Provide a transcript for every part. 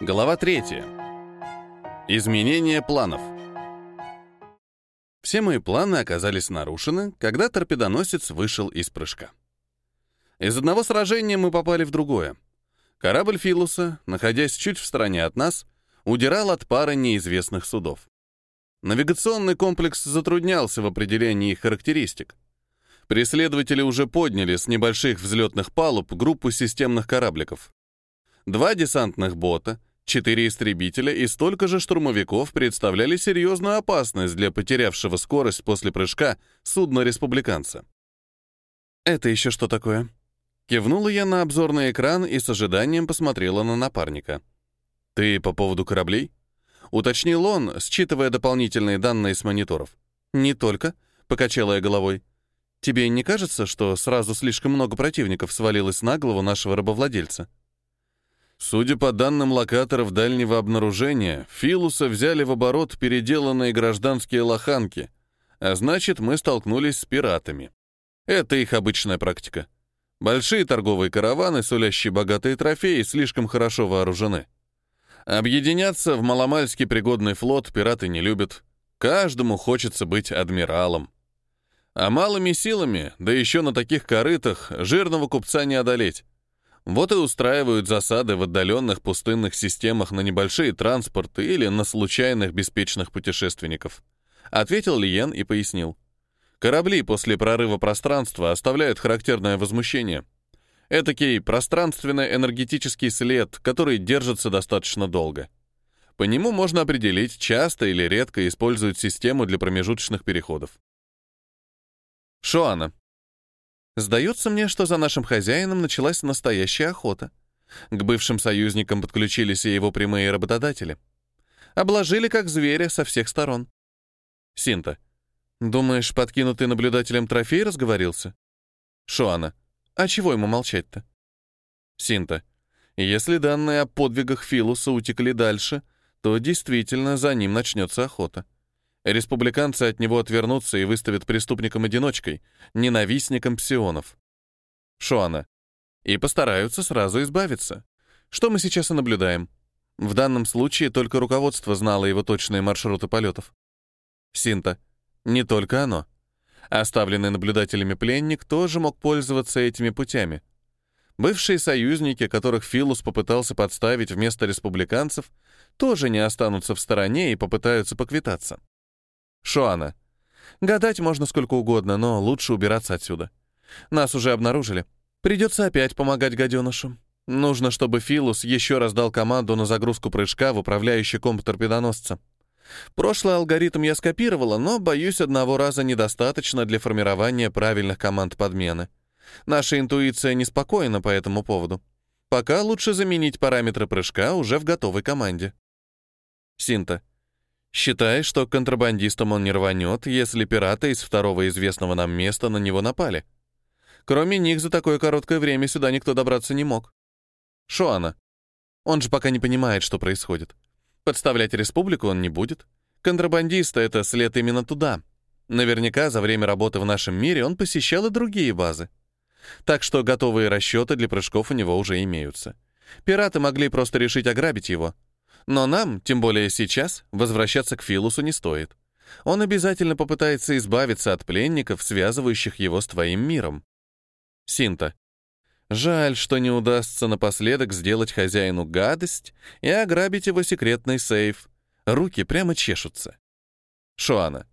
Глава 3. Изменение планов. Все мои планы оказались нарушены, когда торпедоносец вышел из прыжка. Из одного сражения мы попали в другое. Корабль Филуса, находясь чуть в стороне от нас, удирал от пары неизвестных судов. Навигационный комплекс затруднялся в определении их характеристик. Преследователи уже подняли с небольших взлетных палуб группу системных корабликов. Два десантных бота, четыре истребителя и столько же штурмовиков представляли серьезную опасность для потерявшего скорость после прыжка судна республиканца. «Это еще что такое?» Кивнула я на обзорный экран и с ожиданием посмотрела на напарника. «Ты по поводу кораблей?» Уточнил он, считывая дополнительные данные с мониторов. «Не только», — покачала я головой. «Тебе не кажется, что сразу слишком много противников свалилось на голову нашего рабовладельца?» Судя по данным локаторов дальнего обнаружения, Филуса взяли в оборот переделанные гражданские лоханки, а значит, мы столкнулись с пиратами. Это их обычная практика. Большие торговые караваны, сулящие богатые трофеи, слишком хорошо вооружены. Объединяться в маломальски пригодный флот пираты не любят. Каждому хочется быть адмиралом. А малыми силами, да еще на таких корытах, жирного купца не одолеть. Вот и устраивают засады в отдаленных пустынных системах на небольшие транспорты или на случайных беспечных путешественников. Ответил Лиен и пояснил. Корабли после прорыва пространства оставляют характерное возмущение. Этакий пространственно-энергетический след, который держится достаточно долго. По нему можно определить, часто или редко используют систему для промежуточных переходов. Шоана. Сдается мне, что за нашим хозяином началась настоящая охота. К бывшим союзникам подключились и его прямые работодатели. Обложили как зверя со всех сторон. Синта. Думаешь, подкинутый наблюдателем трофей разговорился? Шуана. А чего ему молчать-то? Синта. Если данные о подвигах Филуса утекли дальше, то действительно за ним начнется охота. Республиканцы от него отвернутся и выставят преступником-одиночкой, ненавистником псионов. Шуана. И постараются сразу избавиться. Что мы сейчас и наблюдаем. В данном случае только руководство знало его точные маршруты полетов. Синта. Не только оно. Оставленный наблюдателями пленник тоже мог пользоваться этими путями. Бывшие союзники, которых Филус попытался подставить вместо республиканцев, тоже не останутся в стороне и попытаются поквитаться. Шуана. Гадать можно сколько угодно, но лучше убираться отсюда. Нас уже обнаружили. Придется опять помогать гаденышу. Нужно, чтобы Филус еще раз дал команду на загрузку прыжка в управляющий комп торпедоносца. Прошлый алгоритм я скопировала, но, боюсь, одного раза недостаточно для формирования правильных команд подмены. Наша интуиция неспокойна по этому поводу. Пока лучше заменить параметры прыжка уже в готовой команде. Синта. Считай, что контрабандистом он не рванет, если пираты из второго известного нам места на него напали. Кроме них, за такое короткое время сюда никто добраться не мог. Шоана. Он же пока не понимает, что происходит. Подставлять республику он не будет. Контрабандиста — это след именно туда. Наверняка за время работы в нашем мире он посещал и другие базы. Так что готовые расчеты для прыжков у него уже имеются. Пираты могли просто решить ограбить его — но нам, тем более сейчас, возвращаться к Филусу не стоит. Он обязательно попытается избавиться от пленников, связывающих его с твоим миром. Синта. Жаль, что не удастся напоследок сделать хозяину гадость и ограбить его секретный сейф. Руки прямо чешутся. Шуана.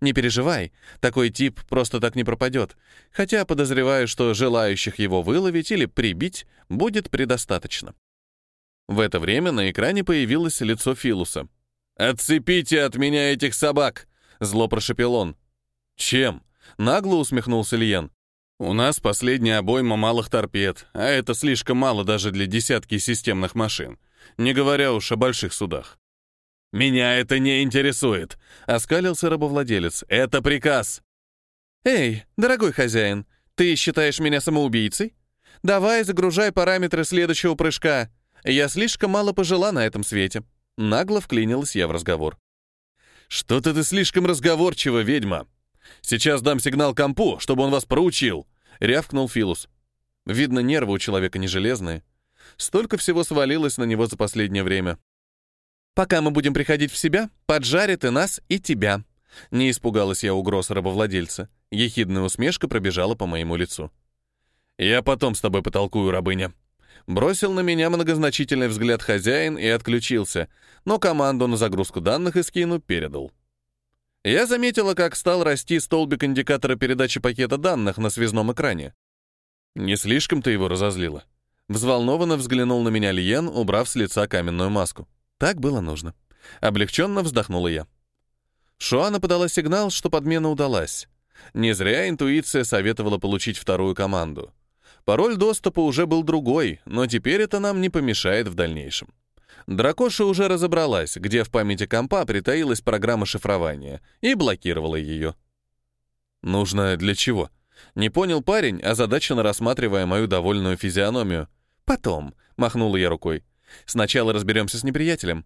Не переживай, такой тип просто так не пропадет, хотя подозреваю, что желающих его выловить или прибить будет предостаточно. В это время на экране появилось лицо Филуса. «Отцепите от меня этих собак!» — зло прошепел он. «Чем?» — нагло усмехнулся Лиен. «У нас последняя обойма малых торпед, а это слишком мало даже для десятки системных машин, не говоря уж о больших судах». «Меня это не интересует», — оскалился рабовладелец. «Это приказ». «Эй, дорогой хозяин, ты считаешь меня самоубийцей? Давай загружай параметры следующего прыжка. Я слишком мало пожила на этом свете. Нагло вклинилась я в разговор. «Что-то ты слишком разговорчива, ведьма. Сейчас дам сигнал компу, чтобы он вас проучил», — рявкнул Филус. Видно, нервы у человека не железные. Столько всего свалилось на него за последнее время. «Пока мы будем приходить в себя, поджарит и нас, и тебя». Не испугалась я угроз рабовладельца. Ехидная усмешка пробежала по моему лицу. «Я потом с тобой потолкую, рабыня». Бросил на меня многозначительный взгляд хозяин и отключился, но команду на загрузку данных и скину передал. Я заметила, как стал расти столбик индикатора передачи пакета данных на связном экране. Не слишком ты его разозлила. Взволнованно взглянул на меня Лиен, убрав с лица каменную маску. Так было нужно. Облегченно вздохнула я. Шуана подала сигнал, что подмена удалась. Не зря интуиция советовала получить вторую команду. Пароль доступа уже был другой, но теперь это нам не помешает в дальнейшем. Дракоша уже разобралась, где в памяти компа притаилась программа шифрования, и блокировала ее. «Нужно для чего?» Не понял парень, озадаченно рассматривая мою довольную физиономию. «Потом», — махнула я рукой. «Сначала разберемся с неприятелем.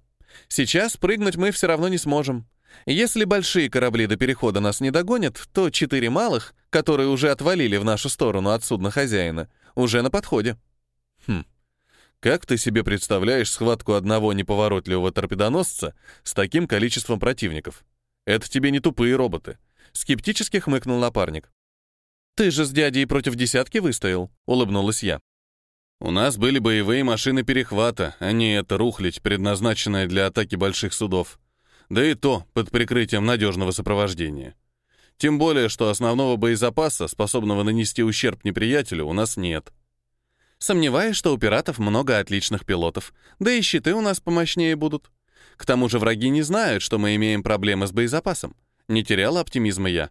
Сейчас прыгнуть мы все равно не сможем. Если большие корабли до перехода нас не догонят, то четыре малых, которые уже отвалили в нашу сторону от судна хозяина, уже на подходе. Хм. Как ты себе представляешь схватку одного неповоротливого торпедоносца с таким количеством противников? Это тебе не тупые роботы. Скептически хмыкнул напарник. Ты же с дядей против десятки выстоял, улыбнулась я. У нас были боевые машины перехвата, а не эта рухлядь, предназначенная для атаки больших судов да и то под прикрытием надежного сопровождения. Тем более, что основного боезапаса, способного нанести ущерб неприятелю, у нас нет. Сомневаюсь, что у пиратов много отличных пилотов, да и щиты у нас помощнее будут. К тому же враги не знают, что мы имеем проблемы с боезапасом. Не теряла оптимизма я.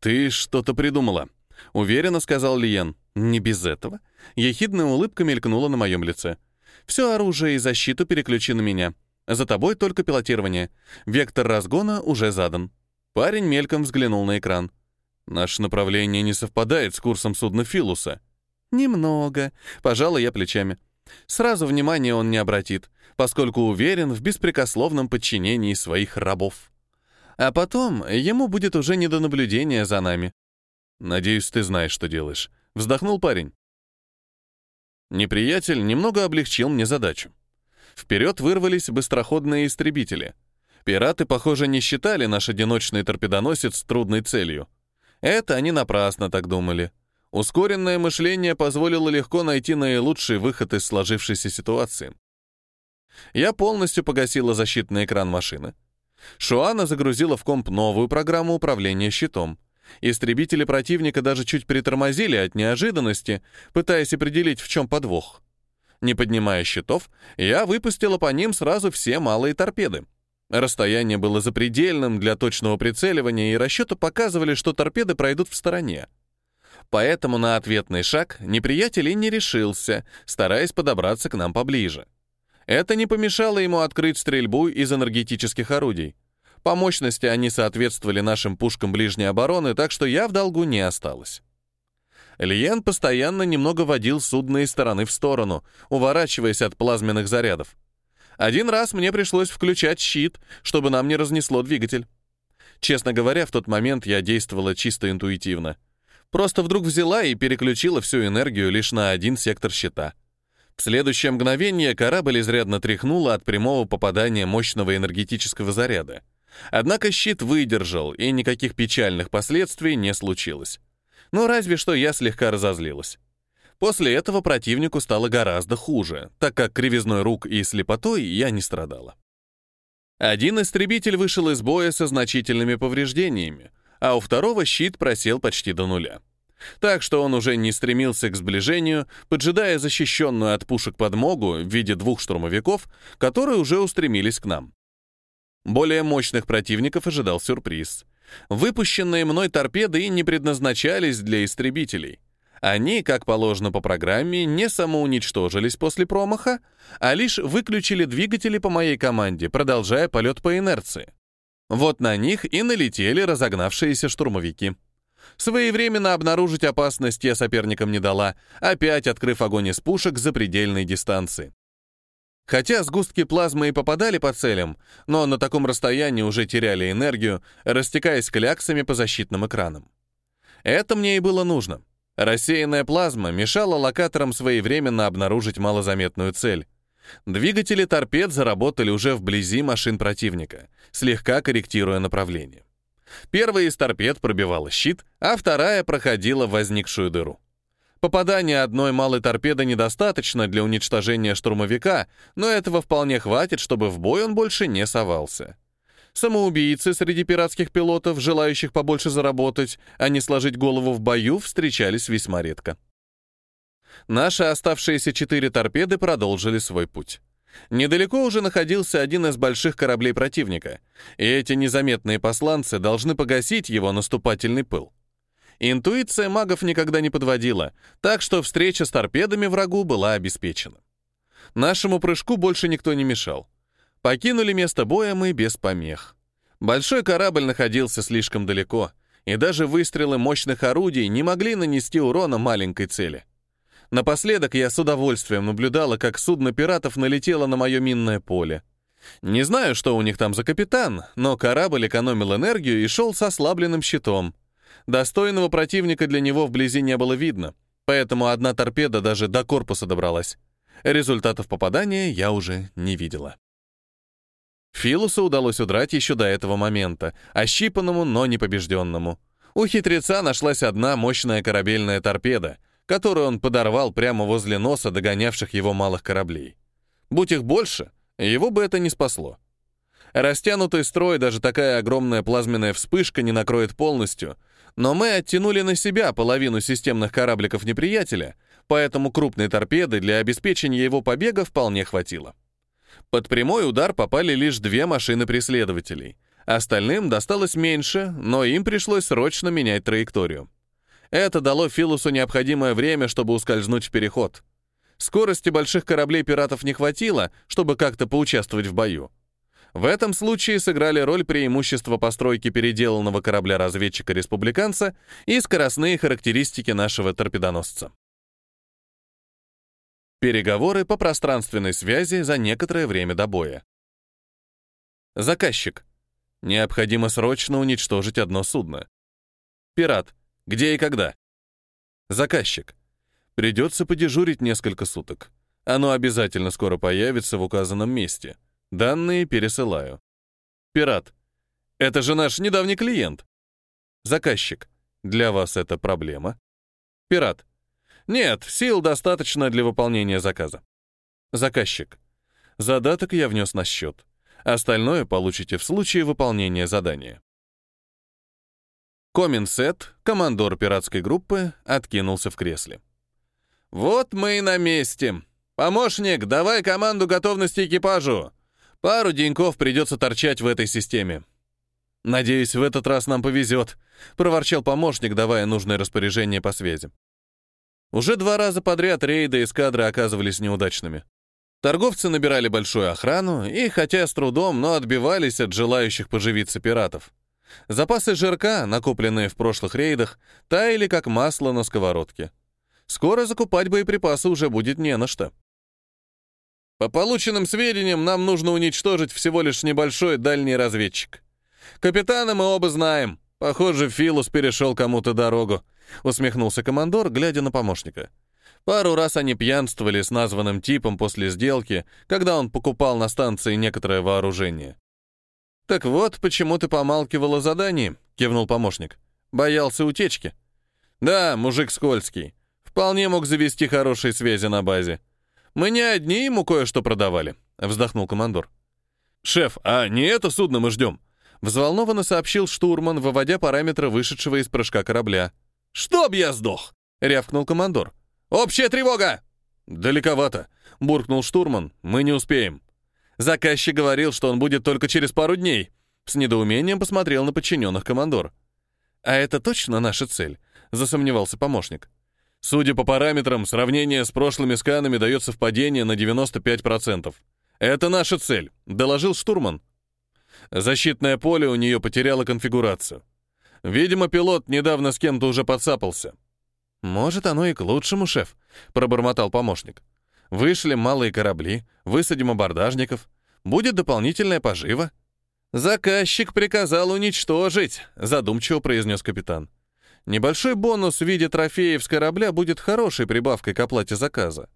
«Ты что-то придумала», — уверенно сказал Лиен. «Не без этого». Ехидная улыбка мелькнула на моем лице. «Все оружие и защиту переключи на меня. За тобой только пилотирование. Вектор разгона уже задан. Парень мельком взглянул на экран. Наше направление не совпадает с курсом судна Филуса. Немного. Пожалуй, я плечами. Сразу внимания он не обратит, поскольку уверен в беспрекословном подчинении своих рабов. А потом ему будет уже не до наблюдения за нами. Надеюсь, ты знаешь, что делаешь. Вздохнул парень. Неприятель немного облегчил мне задачу. Вперед вырвались быстроходные истребители. Пираты, похоже, не считали наш одиночный торпедоносец трудной целью. Это они напрасно так думали. Ускоренное мышление позволило легко найти наилучший выход из сложившейся ситуации. Я полностью погасила защитный экран машины. Шуана загрузила в комп новую программу управления щитом. Истребители противника даже чуть притормозили от неожиданности, пытаясь определить, в чем подвох. Не поднимая щитов, я выпустила по ним сразу все малые торпеды. Расстояние было запредельным для точного прицеливания, и расчеты показывали, что торпеды пройдут в стороне. Поэтому на ответный шаг неприятель и не решился, стараясь подобраться к нам поближе. Это не помешало ему открыть стрельбу из энергетических орудий. По мощности они соответствовали нашим пушкам ближней обороны, так что я в долгу не осталась. Лиен постоянно немного водил судно из стороны в сторону, уворачиваясь от плазменных зарядов. Один раз мне пришлось включать щит, чтобы нам не разнесло двигатель. Честно говоря, в тот момент я действовала чисто интуитивно. Просто вдруг взяла и переключила всю энергию лишь на один сектор щита. В следующее мгновение корабль изрядно тряхнуло от прямого попадания мощного энергетического заряда. Однако щит выдержал, и никаких печальных последствий не случилось. Ну, разве что я слегка разозлилась. После этого противнику стало гораздо хуже, так как кривизной рук и слепотой я не страдала. Один истребитель вышел из боя со значительными повреждениями, а у второго щит просел почти до нуля. Так что он уже не стремился к сближению, поджидая защищенную от пушек подмогу в виде двух штурмовиков, которые уже устремились к нам. Более мощных противников ожидал сюрприз. Выпущенные мной торпеды не предназначались для истребителей. Они, как положено по программе, не самоуничтожились после промаха, а лишь выключили двигатели по моей команде, продолжая полет по инерции. Вот на них и налетели разогнавшиеся штурмовики. Своевременно обнаружить опасность я соперникам не дала, опять открыв огонь из пушек за предельной дистанции. Хотя сгустки плазмы и попадали по целям, но на таком расстоянии уже теряли энергию, растекаясь кляксами по защитным экранам. Это мне и было нужно. Рассеянная плазма мешала локаторам своевременно обнаружить малозаметную цель. Двигатели торпед заработали уже вблизи машин противника, слегка корректируя направление. Первая из торпед пробивала щит, а вторая проходила возникшую дыру. Попадания одной малой торпеды недостаточно для уничтожения штурмовика, но этого вполне хватит, чтобы в бой он больше не совался. Самоубийцы среди пиратских пилотов, желающих побольше заработать, а не сложить голову в бою, встречались весьма редко. Наши оставшиеся четыре торпеды продолжили свой путь. Недалеко уже находился один из больших кораблей противника, и эти незаметные посланцы должны погасить его наступательный пыл. Интуиция магов никогда не подводила, так что встреча с торпедами врагу была обеспечена. Нашему прыжку больше никто не мешал. Покинули место боя мы без помех. Большой корабль находился слишком далеко, и даже выстрелы мощных орудий не могли нанести урона маленькой цели. Напоследок я с удовольствием наблюдала, как судно пиратов налетело на мое минное поле. Не знаю, что у них там за капитан, но корабль экономил энергию и шел с ослабленным щитом. Достойного противника для него вблизи не было видно, поэтому одна торпеда даже до корпуса добралась. Результатов попадания я уже не видела. Филусу удалось удрать еще до этого момента, ощипанному, но не побежденному. У хитреца нашлась одна мощная корабельная торпеда, которую он подорвал прямо возле носа догонявших его малых кораблей. Будь их больше, его бы это не спасло. Растянутый строй даже такая огромная плазменная вспышка не накроет полностью, но мы оттянули на себя половину системных корабликов неприятеля, поэтому крупной торпеды для обеспечения его побега вполне хватило. Под прямой удар попали лишь две машины преследователей. Остальным досталось меньше, но им пришлось срочно менять траекторию. Это дало Филусу необходимое время, чтобы ускользнуть в переход. Скорости больших кораблей пиратов не хватило, чтобы как-то поучаствовать в бою. В этом случае сыграли роль преимущества постройки переделанного корабля-разведчика-республиканца и скоростные характеристики нашего торпедоносца. Переговоры по пространственной связи за некоторое время до боя. Заказчик. Необходимо срочно уничтожить одно судно. Пират. Где и когда? Заказчик. Придется подежурить несколько суток. Оно обязательно скоро появится в указанном месте. Данные пересылаю. Пират. Это же наш недавний клиент. Заказчик. Для вас это проблема? Пират. Нет, сил достаточно для выполнения заказа. Заказчик. Задаток я внес на счет. Остальное получите в случае выполнения задания. Коминсет, командор пиратской группы, откинулся в кресле. «Вот мы и на месте. Помощник, давай команду готовности экипажу. Пару деньков придется торчать в этой системе». «Надеюсь, в этот раз нам повезет», — проворчал помощник, давая нужное распоряжение по связи. Уже два раза подряд рейды эскадры оказывались неудачными. Торговцы набирали большую охрану и, хотя с трудом, но отбивались от желающих поживиться пиратов. Запасы жирка, накопленные в прошлых рейдах, таяли как масло на сковородке. Скоро закупать боеприпасы уже будет не на что. По полученным сведениям, нам нужно уничтожить всего лишь небольшой дальний разведчик. Капитана мы оба знаем. Похоже, Филус перешел кому-то дорогу. Усмехнулся командор, глядя на помощника. Пару раз они пьянствовали с названным типом после сделки, когда он покупал на станции некоторое вооружение. «Так вот, почему ты помалкивал о задании?» — кивнул помощник. «Боялся утечки?» «Да, мужик скользкий. Вполне мог завести хорошие связи на базе. Мы не одни ему кое-что продавали», — вздохнул командор. «Шеф, а не это судно мы ждем?» Взволнованно сообщил штурман, выводя параметры вышедшего из прыжка корабля. «Чтоб я сдох!» — рявкнул командор. «Общая тревога!» «Далековато», — буркнул штурман. «Мы не успеем». Заказчик говорил, что он будет только через пару дней. С недоумением посмотрел на подчиненных командор. «А это точно наша цель?» — засомневался помощник. «Судя по параметрам, сравнение с прошлыми сканами дает совпадение на 95%. Это наша цель», — доложил штурман. Защитное поле у нее потеряло конфигурацию. Видимо, пилот недавно с кем-то уже подцапался. «Может, оно и к лучшему, шеф», — пробормотал помощник. «Вышли малые корабли, высадим абордажников. Будет дополнительная пожива». «Заказчик приказал уничтожить», — задумчиво произнес капитан. Небольшой бонус в виде трофеев с корабля будет хорошей прибавкой к оплате заказа.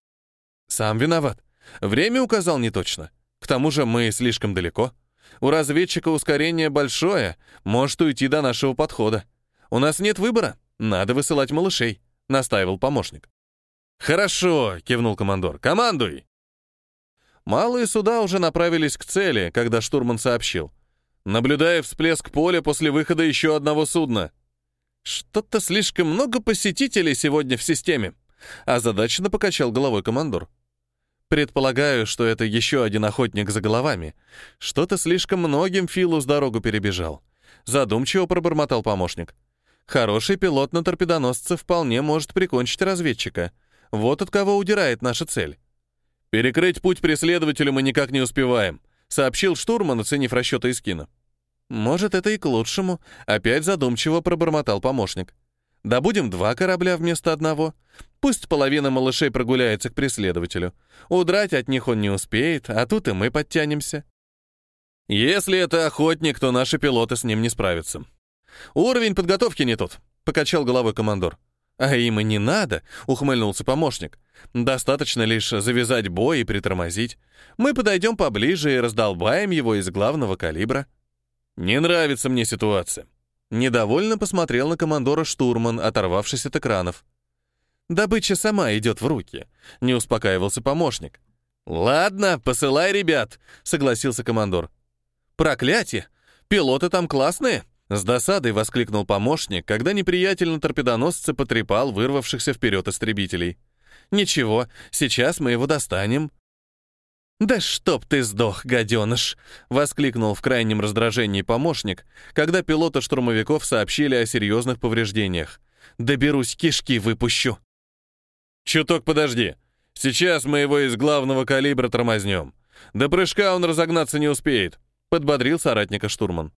Сам виноват. Время указал не точно. К тому же мы слишком далеко. У разведчика ускорение большое, может уйти до нашего подхода. У нас нет выбора, надо высылать малышей», — настаивал помощник. «Хорошо», — кивнул командор, — «командуй». Малые суда уже направились к цели, когда штурман сообщил. Наблюдая всплеск поля после выхода еще одного судна. «Что-то слишком много посетителей сегодня в системе», — озадаченно покачал головой командор. Предполагаю, что это еще один охотник за головами. Что-то слишком многим Филу с дорогу перебежал. Задумчиво пробормотал помощник. Хороший пилот на торпедоносце вполне может прикончить разведчика. Вот от кого удирает наша цель. «Перекрыть путь преследователю мы никак не успеваем», сообщил штурман, оценив расчеты Искина. «Может, это и к лучшему», — опять задумчиво пробормотал помощник. Добудем два корабля вместо одного. Пусть половина малышей прогуляется к преследователю. Удрать от них он не успеет, а тут и мы подтянемся. Если это охотник, то наши пилоты с ним не справятся. Уровень подготовки не тот, покачал головой командор. А им и не надо, ухмыльнулся помощник. Достаточно лишь завязать бой и притормозить. Мы подойдем поближе и раздолбаем его из главного калибра. Не нравится мне ситуация. Недовольно посмотрел на командора штурман, оторвавшись от экранов. «Добыча сама идет в руки», — не успокаивался помощник. «Ладно, посылай ребят», — согласился командор. «Проклятие! Пилоты там классные!» С досадой воскликнул помощник, когда неприятель на торпедоносце потрепал вырвавшихся вперед истребителей. «Ничего, сейчас мы его достанем. «Да чтоб ты сдох, гаденыш!» — воскликнул в крайнем раздражении помощник, когда пилоты штурмовиков сообщили о серьезных повреждениях. «Доберусь, кишки выпущу!» «Чуток подожди. Сейчас мы его из главного калибра тормознем. До прыжка он разогнаться не успеет», — подбодрил соратника штурман.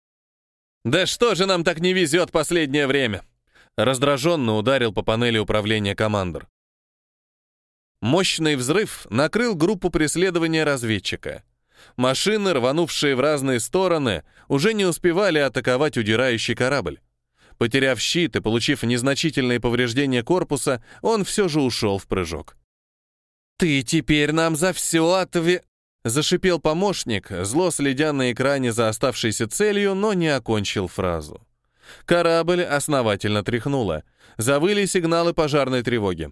«Да что же нам так не везет последнее время?» Раздраженно ударил по панели управления командор. Мощный взрыв накрыл группу преследования разведчика. Машины, рванувшие в разные стороны, уже не успевали атаковать удирающий корабль. Потеряв щит и получив незначительные повреждения корпуса, он все же ушел в прыжок. «Ты теперь нам за все отве...» Зашипел помощник, зло следя на экране за оставшейся целью, но не окончил фразу. Корабль основательно тряхнуло. Завыли сигналы пожарной тревоги.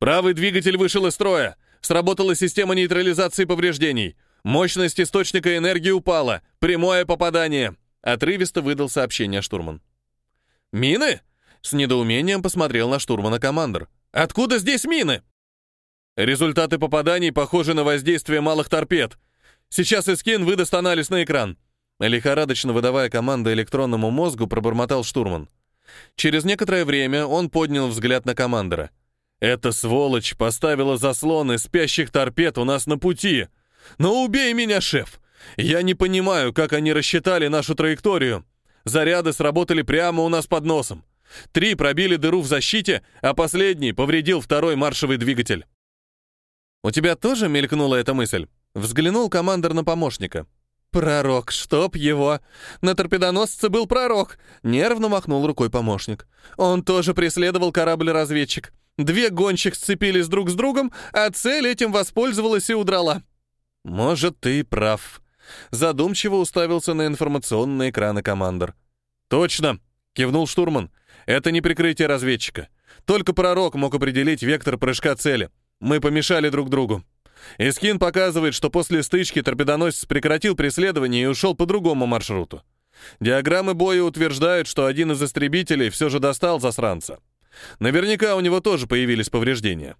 Правый двигатель вышел из строя. Сработала система нейтрализации повреждений. Мощность источника энергии упала. Прямое попадание. Отрывисто выдал сообщение штурман. «Мины?» С недоумением посмотрел на штурмана командор. «Откуда здесь мины?» Результаты попаданий похожи на воздействие малых торпед. Сейчас Искин выдаст анализ на экран. Лихорадочно выдавая команды электронному мозгу, пробормотал штурман. Через некоторое время он поднял взгляд на командора. Эта сволочь поставила заслоны спящих торпед у нас на пути. Но убей меня, шеф! Я не понимаю, как они рассчитали нашу траекторию. Заряды сработали прямо у нас под носом. Три пробили дыру в защите, а последний повредил второй маршевый двигатель. «У тебя тоже мелькнула эта мысль?» Взглянул командир на помощника. «Пророк, чтоб его! На торпедоносце был пророк!» Нервно махнул рукой помощник. «Он тоже преследовал корабль-разведчик. Две гонщик сцепились друг с другом, а цель этим воспользовалась и удрала. Может, ты прав. Задумчиво уставился на информационные экраны командор. Точно, кивнул штурман. Это не прикрытие разведчика. Только пророк мог определить вектор прыжка цели. Мы помешали друг другу. Искин показывает, что после стычки торпедоносец прекратил преследование и ушел по другому маршруту. Диаграммы боя утверждают, что один из истребителей все же достал засранца. Наверняка у него тоже появились повреждения.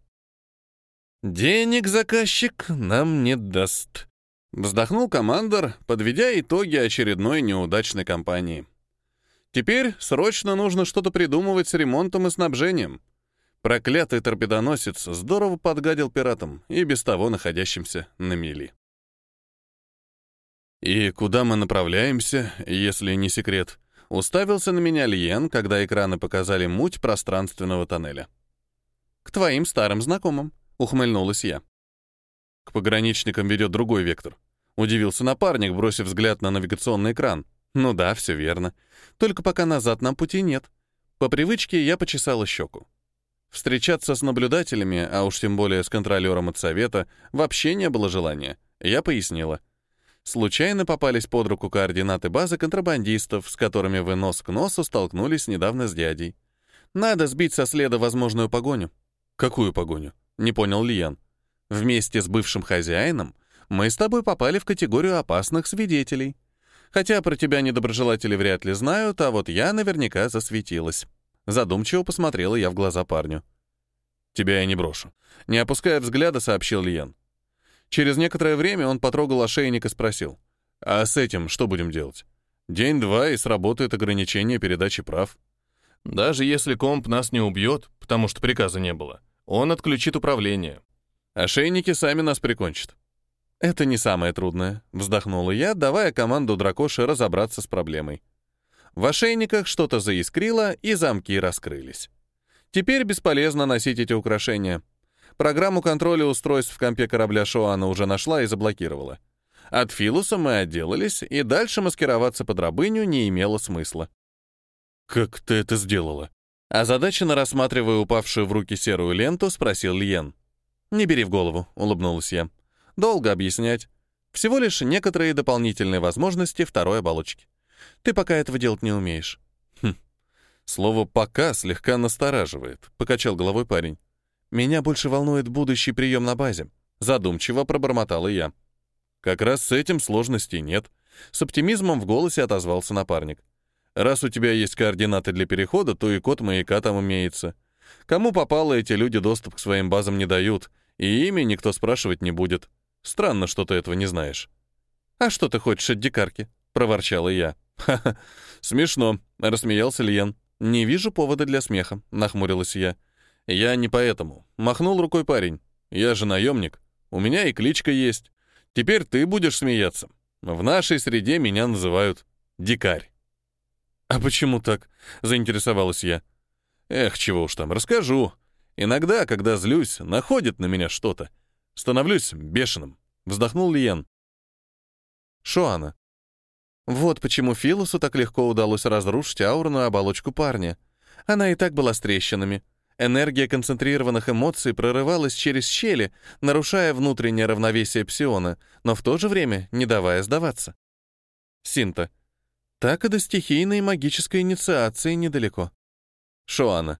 «Денег заказчик нам не даст», — вздохнул командор, подведя итоги очередной неудачной кампании. «Теперь срочно нужно что-то придумывать с ремонтом и снабжением. Проклятый торпедоносец здорово подгадил пиратам и без того находящимся на мели». «И куда мы направляемся, если не секрет?» Уставился на меня Лиен, когда экраны показали муть пространственного тоннеля. «К твоим старым знакомым», — ухмыльнулась я. «К пограничникам ведет другой вектор», — удивился напарник, бросив взгляд на навигационный экран. «Ну да, все верно. Только пока назад нам пути нет. По привычке я почесала щеку. Встречаться с наблюдателями, а уж тем более с контролером от совета, вообще не было желания. Я пояснила. Случайно попались под руку координаты базы контрабандистов, с которыми вы нос к носу столкнулись недавно с дядей. Надо сбить со следа возможную погоню. Какую погоню? Не понял Лиян. Вместе с бывшим хозяином мы с тобой попали в категорию опасных свидетелей. Хотя про тебя недоброжелатели вряд ли знают, а вот я наверняка засветилась. Задумчиво посмотрела я в глаза парню. «Тебя я не брошу». Не опуская взгляда, сообщил Лиян. Через некоторое время он потрогал ошейник и спросил. «А с этим что будем делать? День-два, и сработает ограничение передачи прав. Даже если комп нас не убьет, потому что приказа не было, он отключит управление. Ошейники сами нас прикончат». «Это не самое трудное», — вздохнула я, давая команду дракоши разобраться с проблемой. В ошейниках что-то заискрило, и замки раскрылись. Теперь бесполезно носить эти украшения. Программу контроля устройств в компе корабля Шоана уже нашла и заблокировала. От Филуса мы отделались, и дальше маскироваться под рабыню не имело смысла. «Как ты это сделала?» Озадаченно рассматривая упавшую в руки серую ленту, спросил Льен. «Не бери в голову», — улыбнулась я. «Долго объяснять. Всего лишь некоторые дополнительные возможности второй оболочки. Ты пока этого делать не умеешь». Хм. Слово «пока» слегка настораживает, — покачал головой парень. «Меня больше волнует будущий прием на базе», — задумчиво пробормотала я. «Как раз с этим сложностей нет», — с оптимизмом в голосе отозвался напарник. «Раз у тебя есть координаты для перехода, то и код маяка там имеется. Кому попало, эти люди доступ к своим базам не дают, и ими никто спрашивать не будет. Странно, что ты этого не знаешь». «А что ты хочешь от дикарки?» — проворчала я. «Ха-ха, смешно», — рассмеялся Лиен. «Не вижу повода для смеха», — нахмурилась я. «Я не поэтому», — махнул рукой парень. «Я же наемник. У меня и кличка есть. Теперь ты будешь смеяться. В нашей среде меня называют дикарь». «А почему так?» — заинтересовалась я. «Эх, чего уж там, расскажу. Иногда, когда злюсь, находит на меня что-то. Становлюсь бешеным», — вздохнул Лиен. «Шоана, вот почему Филусу так легко удалось разрушить аурную оболочку парня. Она и так была с трещинами. Энергия концентрированных эмоций прорывалась через щели, нарушая внутреннее равновесие псиона, но в то же время не давая сдаваться. Синта. Так и до стихийной магической инициации недалеко. Шоана.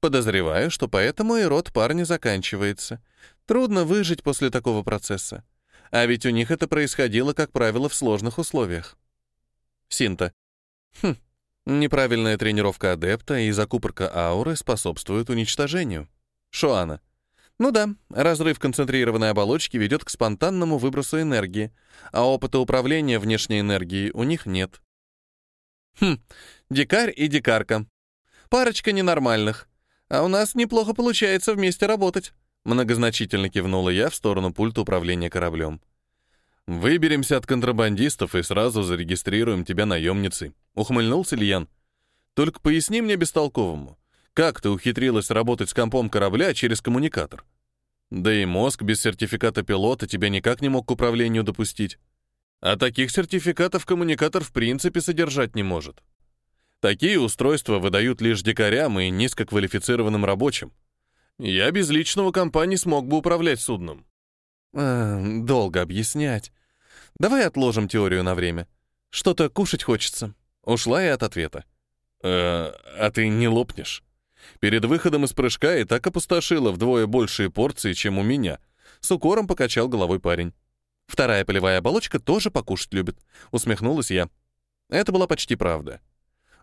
Подозреваю, что поэтому и род парня заканчивается. Трудно выжить после такого процесса. А ведь у них это происходило, как правило, в сложных условиях. Синта. Хм, неправильная тренировка адепта и закупорка ауры способствуют уничтожению. Шоана. Ну да, разрыв концентрированной оболочки ведет к спонтанному выбросу энергии, а опыта управления внешней энергией у них нет. Хм, дикарь и дикарка. Парочка ненормальных. А у нас неплохо получается вместе работать. Многозначительно кивнула я в сторону пульта управления кораблем. «Выберемся от контрабандистов и сразу зарегистрируем тебя наемницей», — ухмыльнулся Ильян. «Только поясни мне бестолковому, как ты ухитрилась работать с компом корабля через коммуникатор? Да и мозг без сертификата пилота тебя никак не мог к управлению допустить. А таких сертификатов коммуникатор в принципе содержать не может. Такие устройства выдают лишь дикарям и низкоквалифицированным рабочим. Я без личного компа не смог бы управлять судном. Э, долго объяснять. Давай отложим теорию на время. Что-то кушать хочется. Ушла я от ответа. Э, а ты не лопнешь? Перед выходом из прыжка и так опустошила вдвое большие порции, чем у меня. С укором покачал головой парень. Вторая полевая оболочка тоже покушать любит. Усмехнулась я. Это была почти правда.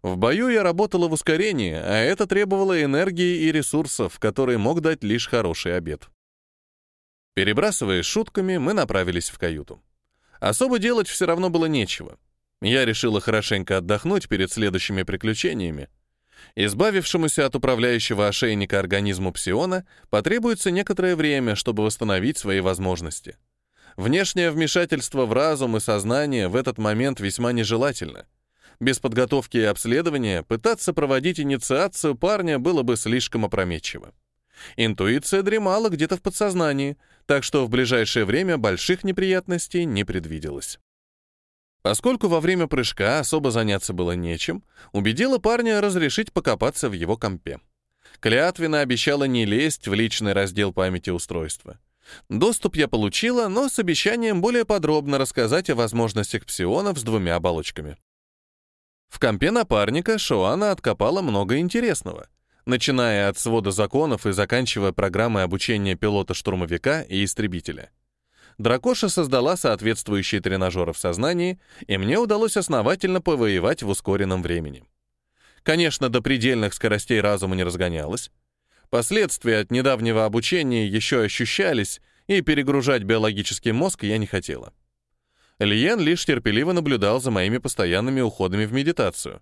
В бою я работала в ускорении, а это требовало энергии и ресурсов, которые мог дать лишь хороший обед. Перебрасываясь шутками, мы направились в каюту. Особо делать все равно было нечего. Я решила хорошенько отдохнуть перед следующими приключениями. Избавившемуся от управляющего ошейника организму псиона потребуется некоторое время, чтобы восстановить свои возможности. Внешнее вмешательство в разум и сознание в этот момент весьма нежелательно. Без подготовки и обследования пытаться проводить инициацию парня было бы слишком опрометчиво. Интуиция дремала где-то в подсознании, так что в ближайшее время больших неприятностей не предвиделось. Поскольку во время прыжка особо заняться было нечем, убедила парня разрешить покопаться в его компе. Клятвенно обещала не лезть в личный раздел памяти устройства. Доступ я получила, но с обещанием более подробно рассказать о возможностях псионов с двумя оболочками. В компе напарника Шоана откопала много интересного, начиная от свода законов и заканчивая программой обучения пилота-штурмовика и истребителя. Дракоша создала соответствующие тренажеры в сознании, и мне удалось основательно повоевать в ускоренном времени. Конечно, до предельных скоростей разума не разгонялась. Последствия от недавнего обучения еще ощущались, и перегружать биологический мозг я не хотела. Лиен лишь терпеливо наблюдал за моими постоянными уходами в медитацию.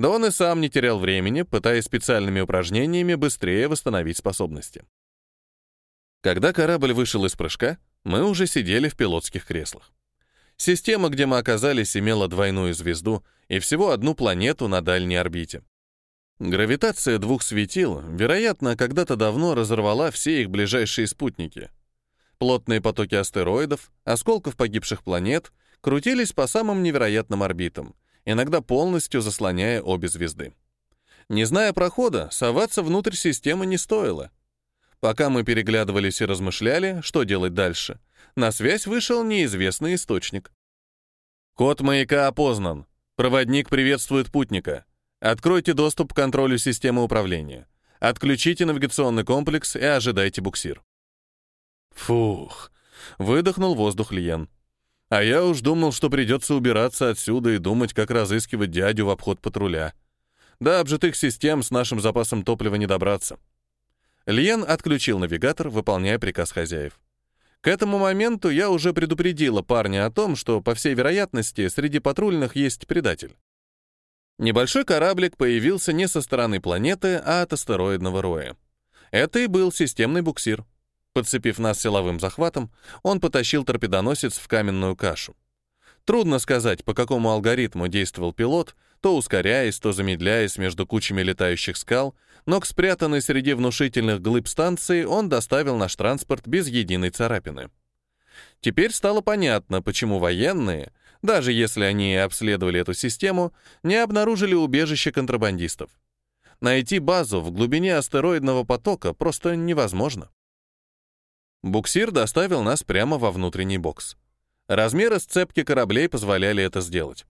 Да он и сам не терял времени, пытаясь специальными упражнениями быстрее восстановить способности. Когда корабль вышел из прыжка, мы уже сидели в пилотских креслах. Система, где мы оказались, имела двойную звезду и всего одну планету на дальней орбите. Гравитация двух светил, вероятно, когда-то давно разорвала все их ближайшие спутники. Плотные потоки астероидов, осколков погибших планет крутились по самым невероятным орбитам, иногда полностью заслоняя обе звезды. Не зная прохода, соваться внутрь системы не стоило. Пока мы переглядывались и размышляли, что делать дальше, на связь вышел неизвестный источник. Код маяка опознан. Проводник приветствует путника. Откройте доступ к контролю системы управления. Отключите навигационный комплекс и ожидайте буксир. Фух, выдохнул воздух Лиен. А я уж думал, что придется убираться отсюда и думать, как разыскивать дядю в обход патруля. До обжитых систем с нашим запасом топлива не добраться. Лиен отключил навигатор, выполняя приказ хозяев. К этому моменту я уже предупредила парня о том, что, по всей вероятности, среди патрульных есть предатель. Небольшой кораблик появился не со стороны планеты, а от астероидного роя. Это и был системный буксир. Подцепив нас силовым захватом, он потащил торпедоносец в каменную кашу. Трудно сказать, по какому алгоритму действовал пилот, то ускоряясь, то замедляясь между кучами летающих скал, но к спрятанной среди внушительных глыб станции он доставил наш транспорт без единой царапины. Теперь стало понятно, почему военные, даже если они обследовали эту систему, не обнаружили убежище контрабандистов. Найти базу в глубине астероидного потока просто невозможно. Буксир доставил нас прямо во внутренний бокс. Размеры сцепки кораблей позволяли это сделать.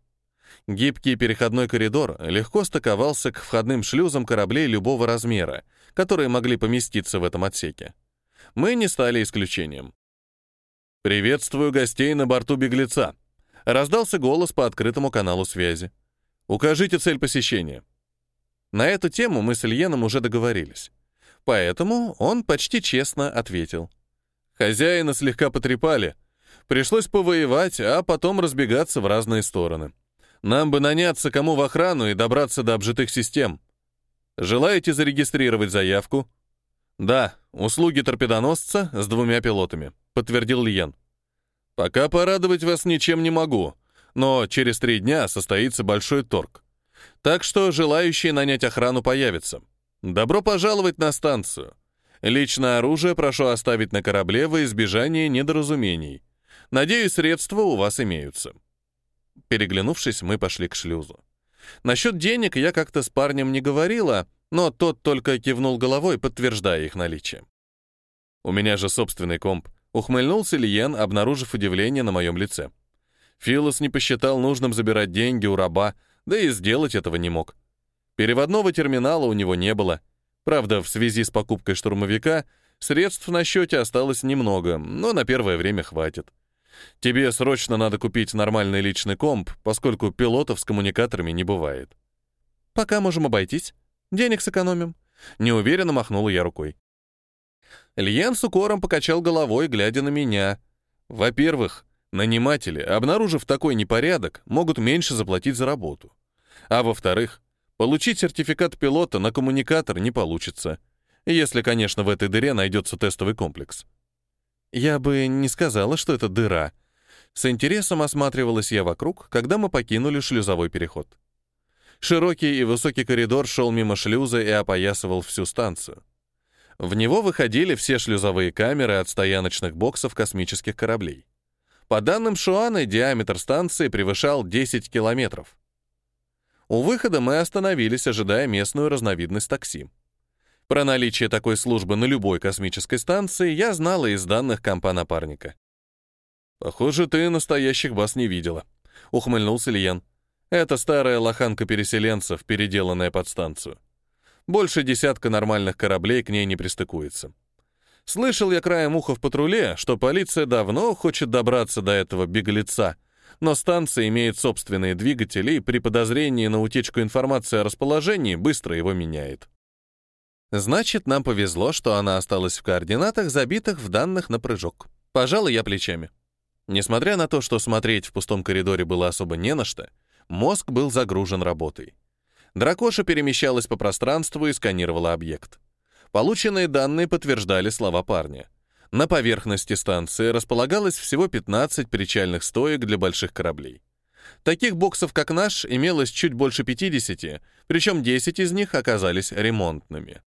Гибкий переходной коридор легко стыковался к входным шлюзам кораблей любого размера, которые могли поместиться в этом отсеке. Мы не стали исключением. «Приветствую гостей на борту беглеца», — раздался голос по открытому каналу связи. «Укажите цель посещения». На эту тему мы с Ильеном уже договорились. Поэтому он почти честно ответил. Хозяина слегка потрепали. Пришлось повоевать, а потом разбегаться в разные стороны. Нам бы наняться кому в охрану и добраться до обжитых систем. Желаете зарегистрировать заявку? Да, услуги торпедоносца с двумя пилотами, подтвердил Лиен. Пока порадовать вас ничем не могу, но через три дня состоится большой торг. Так что желающие нанять охрану появятся. Добро пожаловать на станцию. Личное оружие прошу оставить на корабле во избежание недоразумений. Надеюсь, средства у вас имеются. Переглянувшись, мы пошли к шлюзу. Насчет денег я как-то с парнем не говорила, но тот только кивнул головой, подтверждая их наличие. У меня же собственный комп. Ухмыльнулся Лиен, обнаружив удивление на моем лице. Филос не посчитал нужным забирать деньги у раба, да и сделать этого не мог. Переводного терминала у него не было. Правда, в связи с покупкой штурмовика средств на счете осталось немного, но на первое время хватит. Тебе срочно надо купить нормальный личный комп, поскольку пилотов с коммуникаторами не бывает. Пока можем обойтись. Денег сэкономим. Неуверенно махнула я рукой. Льен с укором покачал головой, глядя на меня. Во-первых, наниматели, обнаружив такой непорядок, могут меньше заплатить за работу. А во-вторых, получить сертификат пилота на коммуникатор не получится, если, конечно, в этой дыре найдется тестовый комплекс. Я бы не сказала, что это дыра. С интересом осматривалась я вокруг, когда мы покинули шлюзовой переход. Широкий и высокий коридор шел мимо шлюза и опоясывал всю станцию. В него выходили все шлюзовые камеры от стояночных боксов космических кораблей. По данным Шуаны, диаметр станции превышал 10 километров. У выхода мы остановились, ожидая местную разновидность такси. Про наличие такой службы на любой космической станции я знала из данных компа напарника. «Похоже, ты настоящих баз не видела», — ухмыльнулся Лиен. «Это старая лоханка переселенцев, переделанная под станцию. Больше десятка нормальных кораблей к ней не пристыкуется. Слышал я краем уха в патруле, что полиция давно хочет добраться до этого беглеца, но станция имеет собственные двигатели и при подозрении на утечку информации о расположении быстро его меняет. Значит, нам повезло, что она осталась в координатах, забитых в данных на прыжок. Пожалуй, я плечами. Несмотря на то, что смотреть в пустом коридоре было особо не на что, мозг был загружен работой. Дракоша перемещалась по пространству и сканировала объект. Полученные данные подтверждали слова парня. На поверхности станции располагалось всего 15 причальных стоек для больших кораблей. Таких боксов, как наш, имелось чуть больше 50, причем 10 из них оказались ремонтными.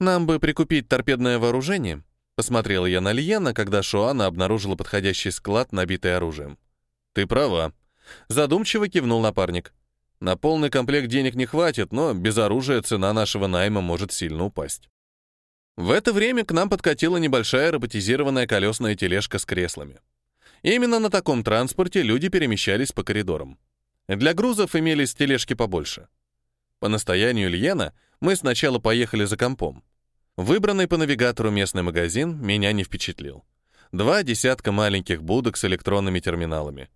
«Нам бы прикупить торпедное вооружение», — посмотрела я на Льена, когда Шуана обнаружила подходящий склад, набитый оружием. «Ты права», — задумчиво кивнул напарник. На полный комплект денег не хватит, но без оружия цена нашего найма может сильно упасть. В это время к нам подкатила небольшая роботизированная колесная тележка с креслами. Именно на таком транспорте люди перемещались по коридорам. Для грузов имелись тележки побольше. По настоянию Ильена мы сначала поехали за компом. Выбранный по навигатору местный магазин меня не впечатлил. Два десятка маленьких будок с электронными терминалами.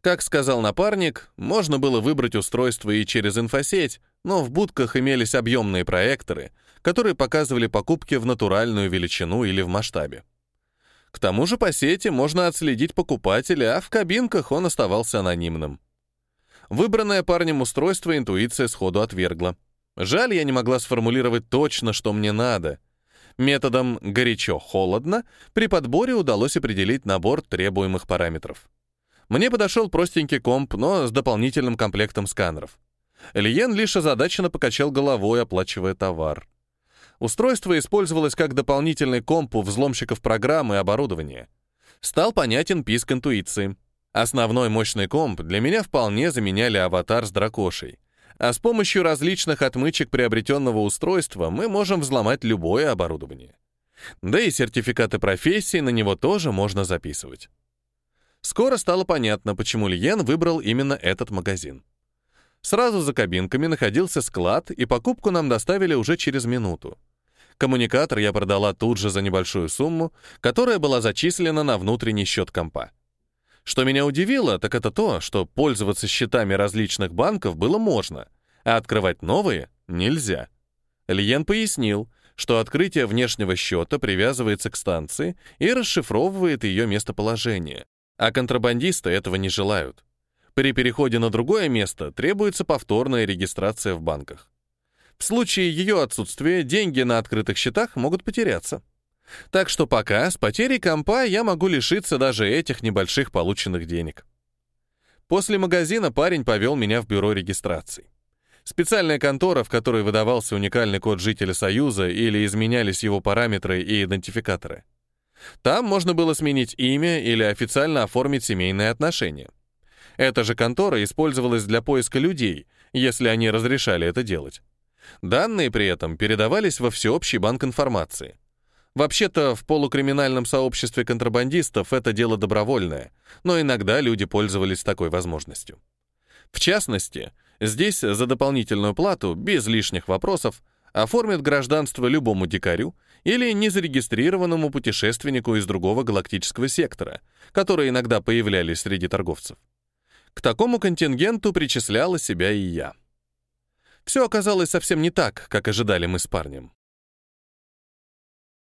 Как сказал напарник, можно было выбрать устройство и через инфосеть, но в будках имелись объемные проекторы, которые показывали покупки в натуральную величину или в масштабе. К тому же по сети можно отследить покупателя, а в кабинках он оставался анонимным. Выбранное парнем устройство интуиция сходу отвергла. Жаль, я не могла сформулировать точно, что мне надо. Методом «горячо-холодно» при подборе удалось определить набор требуемых параметров. Мне подошел простенький комп, но с дополнительным комплектом сканеров. Лиен лишь озадаченно покачал головой, оплачивая товар. Устройство использовалось как дополнительный комп у взломщиков программы и оборудования. Стал понятен писк интуиции. Основной мощный комп для меня вполне заменяли аватар с дракошей. А с помощью различных отмычек приобретенного устройства мы можем взломать любое оборудование. Да и сертификаты профессии на него тоже можно записывать. Скоро стало понятно, почему Лиен выбрал именно этот магазин. Сразу за кабинками находился склад, и покупку нам доставили уже через минуту. Коммуникатор я продала тут же за небольшую сумму, которая была зачислена на внутренний счет компа. Что меня удивило, так это то, что пользоваться счетами различных банков было можно, а открывать новые нельзя. Лиен пояснил, что открытие внешнего счета привязывается к станции и расшифровывает ее местоположение, а контрабандисты этого не желают. При переходе на другое место требуется повторная регистрация в банках. В случае ее отсутствия деньги на открытых счетах могут потеряться. Так что пока с потерей компа я могу лишиться даже этих небольших полученных денег. После магазина парень повел меня в бюро регистрации. Специальная контора, в которой выдавался уникальный код жителя Союза или изменялись его параметры и идентификаторы. Там можно было сменить имя или официально оформить семейные отношения. Эта же контора использовалась для поиска людей, если они разрешали это делать. Данные при этом передавались во всеобщий банк информации. Вообще-то в полукриминальном сообществе контрабандистов это дело добровольное, но иногда люди пользовались такой возможностью. В частности, здесь за дополнительную плату, без лишних вопросов, оформят гражданство любому дикарю или незарегистрированному путешественнику из другого галактического сектора, которые иногда появлялись среди торговцев. К такому контингенту причисляла себя и я. Все оказалось совсем не так, как ожидали мы с парнем.